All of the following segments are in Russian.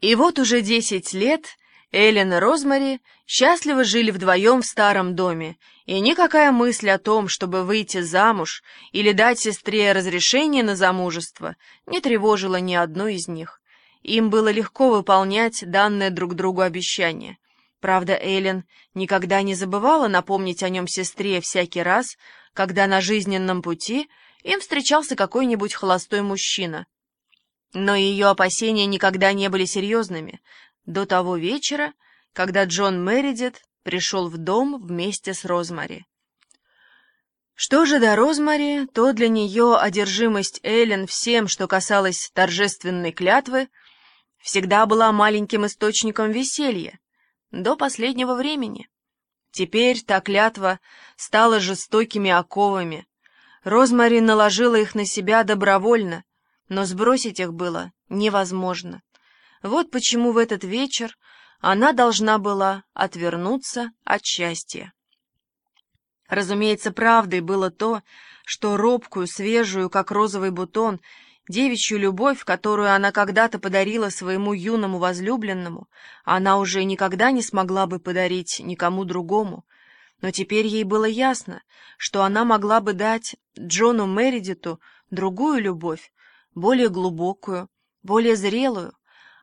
И вот уже десять лет Эллен и Розмари счастливо жили вдвоем в старом доме, и никакая мысль о том, чтобы выйти замуж или дать сестре разрешение на замужество, не тревожила ни одну из них. Им было легко выполнять данное друг другу обещание. Правда, Эллен никогда не забывала напомнить о нем сестре всякий раз, когда на жизненном пути им встречался какой-нибудь холостой мужчина. Но ее опасения никогда не были серьезными до того вечера, когда Джон Мередит пришел в дом вместе с Розмари. Что же до Розмари, то для нее одержимость Эллен всем, что касалось торжественной клятвы, всегда была маленьким источником веселья, до последнего времени. Теперь та клятва стала жестокими оковами. Розмари наложила их на себя добровольно, но сбросить их было невозможно. Вот почему в этот вечер она должна была отвернуться от счастья. Разумеется, правдой было то, что робкую, свежую, как розовый бутон, девичью любовь, которую она когда-то подарила своему юному возлюбленному, она уже никогда не смогла бы подарить никому другому. Но теперь ей было ясно, что она могла бы дать Джону Мередиту другую любовь, более глубокую, более зрелую.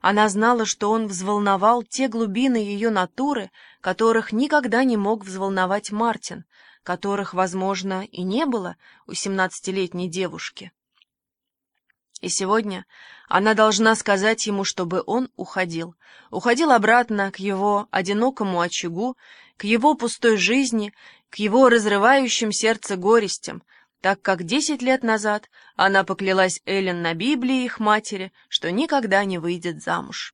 Она знала, что он взволновал те глубины ее натуры, которых никогда не мог взволновать Мартин, которых, возможно, и не было у семнадцатилетней девушки. И сегодня она должна сказать ему, чтобы он уходил. Уходил обратно к его одинокому очагу, к его пустой жизни, к его разрывающим сердце горестям, так как десять лет назад она поклялась Эллен на Библии их матери, что никогда не выйдет замуж.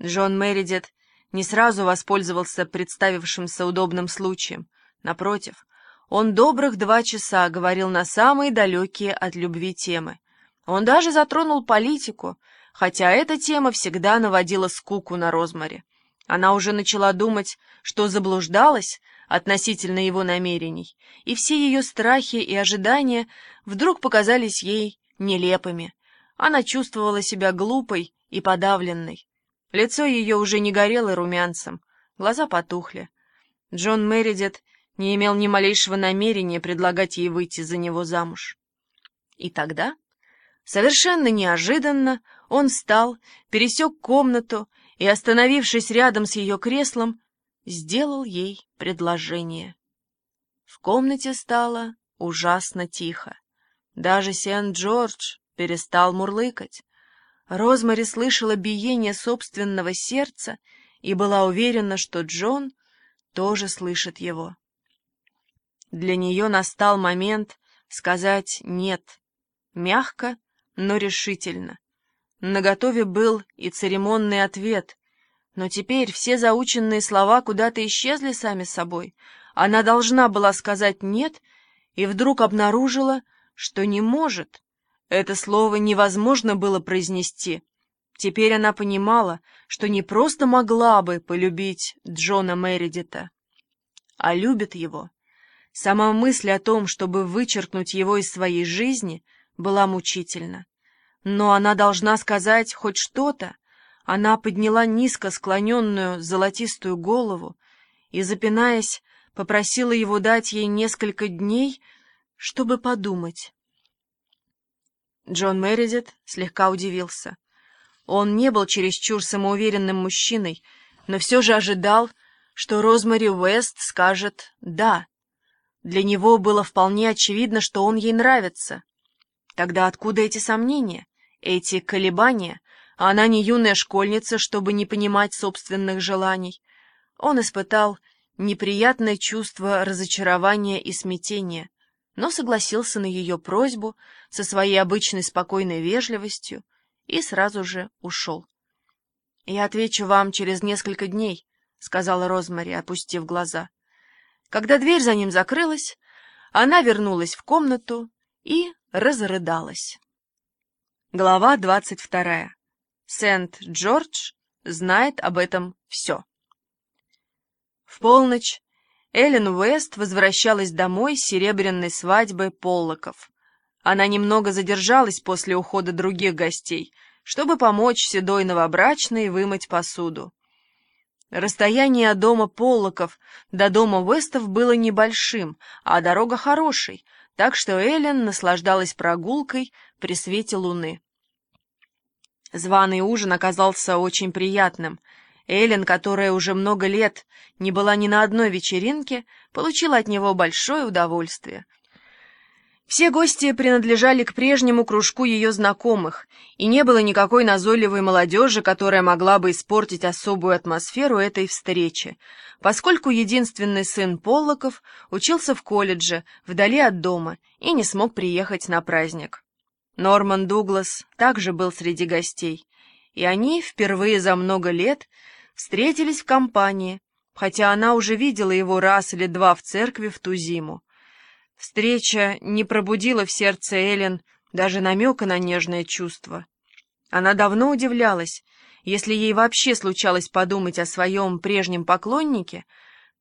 Джон Мередит не сразу воспользовался представившимся удобным случаем. Напротив, он добрых два часа говорил на самые далекие от любви темы. Он даже затронул политику, хотя эта тема всегда наводила скуку на Розмаре. Она уже начала думать, что заблуждалась, относительно его намерений, и все ее страхи и ожидания вдруг показались ей нелепыми. Она чувствовала себя глупой и подавленной. Лицо ее уже не горело румянцем, глаза потухли. Джон Мередит не имел ни малейшего намерения предлагать ей выйти за него замуж. И тогда, совершенно неожиданно, он встал, пересек комнату и, остановившись рядом с ее креслом, сделал ей предложение. В комнате стало ужасно тихо. Даже Сент-Джордж перестал мурлыкать. Розмари слышала биение собственного сердца и была уверена, что Джон тоже слышит его. Для нее настал момент сказать «нет», мягко, но решительно. Наготове был и церемонный ответ, но теперь все заученные слова куда-то исчезли сами собой. Она должна была сказать «нет» и вдруг обнаружила, что не может. Это слово невозможно было произнести. Теперь она понимала, что не просто могла бы полюбить Джона Мередита, а любит его. Сама мысль о том, чтобы вычеркнуть его из своей жизни, была мучительна. Но она должна сказать хоть что-то, она подняла низко склоненную золотистую голову и, запинаясь, попросила его дать ей несколько дней, чтобы подумать. Джон Мередит слегка удивился. Он не был чересчур самоуверенным мужчиной, но все же ожидал, что Розмари Уэст скажет «да». Для него было вполне очевидно, что он ей нравится. Тогда откуда эти сомнения, эти колебания, она не юная школьница, чтобы не понимать собственных желаний. Он испытал неприятное чувство разочарования и смятения, но согласился на ее просьбу со своей обычной спокойной вежливостью и сразу же ушел. «Я отвечу вам через несколько дней», — сказала Розмари, опустив глаза. Когда дверь за ним закрылась, она вернулась в комнату и разрыдалась. Глава двадцать вторая Сент-Джордж знает об этом все. В полночь Эллен Уэст возвращалась домой с серебряной свадьбы Поллоков. Она немного задержалась после ухода других гостей, чтобы помочь седой новобрачной вымыть посуду. Расстояние от дома Поллоков до дома Вестов было небольшим, а дорога хорошей, так что Эллен наслаждалась прогулкой при свете луны. Званый ужин оказался очень приятным. Эллен, которая уже много лет не была ни на одной вечеринке, получила от него большое удовольствие — все гости принадлежали к прежнему кружку ее знакомых, и не было никакой назойливой молодежи, которая могла бы испортить особую атмосферу этой встречи, поскольку единственный сын Поллоков учился в колледже, вдали от дома, и не смог приехать на праздник. Норман Дуглас также был среди гостей, и они впервые за много лет встретились в компании, хотя она уже видела его раз или два в церкви в ту зиму. Встреча не пробудила в сердце Эллен даже намека на нежное чувство. Она давно удивлялась, если ей вообще случалось подумать о своем прежнем поклоннике,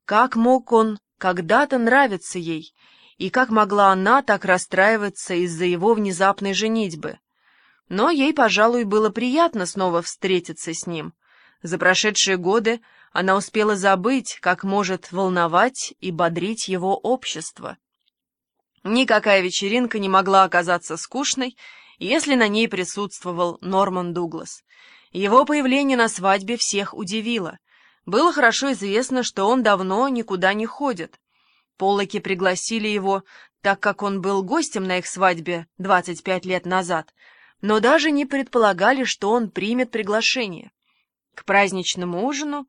как мог он когда-то нравиться ей, и как могла она так расстраиваться из-за его внезапной женитьбы. Но ей, пожалуй, было приятно снова встретиться с ним. За прошедшие годы она успела забыть, как может волновать и бодрить его общество. Никакая вечеринка не могла оказаться скучной, если на ней присутствовал Норман Дуглас. Его появление на свадьбе всех удивило. Было хорошо известно, что он давно никуда не ходит. Поллоки пригласили его, так как он был гостем на их свадьбе 25 лет назад, но даже не предполагали, что он примет приглашение. К праздничному ужину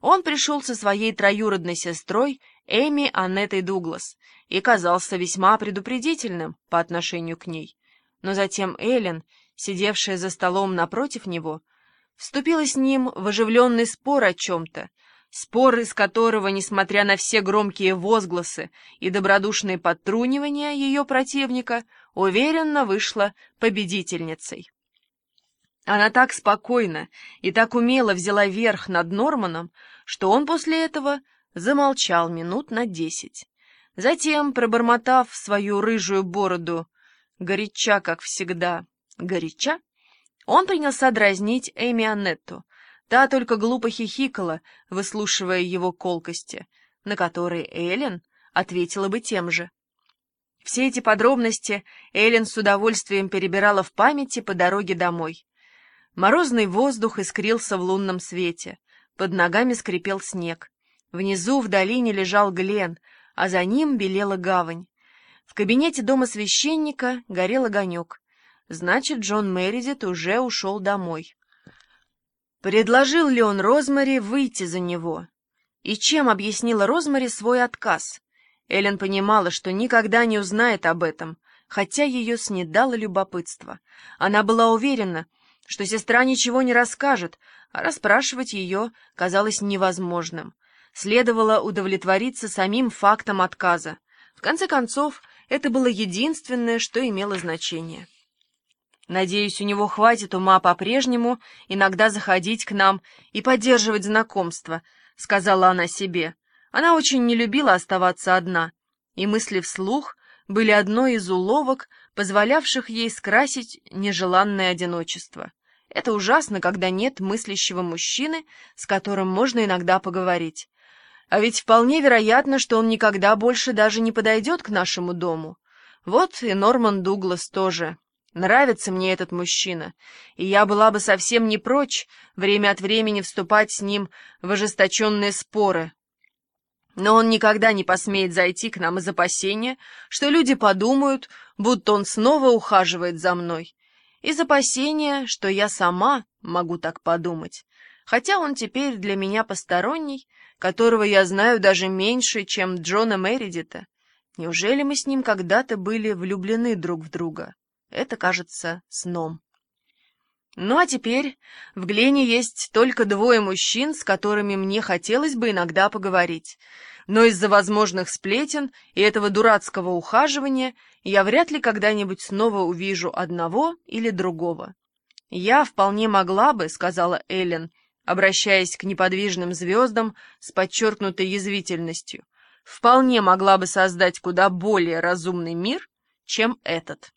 он пришел со своей троюродной сестрой Эми Аннетой Дуглас и казался весьма предупредительным по отношению к ней. Но затем Эллен, сидевшая за столом напротив него, вступила с ним в оживленный спор о чем-то, спор из которого, несмотря на все громкие возгласы и добродушные подтрунивания ее противника, уверенно вышла победительницей. Она так спокойно и так умело взяла верх над Норманом, что он после этого замолчал минут на десять. Затем, пробормотав свою рыжую бороду, горяча, как всегда, горяча, он принялся дразнить Эми Аннетту. Та только глупо хихикала, выслушивая его колкости, на которые Эллен ответила бы тем же. Все эти подробности Эллен с удовольствием перебирала в памяти по дороге домой. Морозный воздух искрился в лунном свете, под ногами скрипел снег. Внизу в долине лежал Глен, а за ним белела гавань. В кабинете дома священника горел огонек. Значит, Джон Мередит уже ушел домой. Предложил ли он Розмари выйти за него? И чем объяснила Розмари свой отказ? Эллен понимала, что никогда не узнает об этом, хотя ее снедало любопытство. Она была уверена, что сестра ничего не расскажет, а расспрашивать ее казалось невозможным. Следовало удовлетвориться самим фактом отказа. В конце концов, это было единственное, что имело значение. Надеюсь, у него хватит ума по-прежнему иногда заходить к нам и поддерживать знакомство, — сказала она себе. Она очень не любила оставаться одна, и мысли вслух были одной из уловок, позволявших ей скрасить нежеланное одиночество. Это ужасно, когда нет мыслящего мужчины, с которым можно иногда поговорить. А ведь вполне вероятно, что он никогда больше даже не подойдет к нашему дому. Вот и Норман Дуглас тоже. Нравится мне этот мужчина, и я была бы совсем не прочь время от времени вступать с ним в ожесточенные споры. Но он никогда не посмеет зайти к нам из опасения, что люди подумают, будто он снова ухаживает за мной из опасения, что я сама могу так подумать, хотя он теперь для меня посторонний, которого я знаю даже меньше, чем Джона Мередита. Неужели мы с ним когда-то были влюблены друг в друга? Это кажется сном. Ну а теперь в Глене есть только двое мужчин, с которыми мне хотелось бы иногда поговорить но из-за возможных сплетен и этого дурацкого ухаживания я вряд ли когда-нибудь снова увижу одного или другого. «Я вполне могла бы», — сказала Эллен, обращаясь к неподвижным звездам с подчеркнутой язвительностью, «вполне могла бы создать куда более разумный мир, чем этот».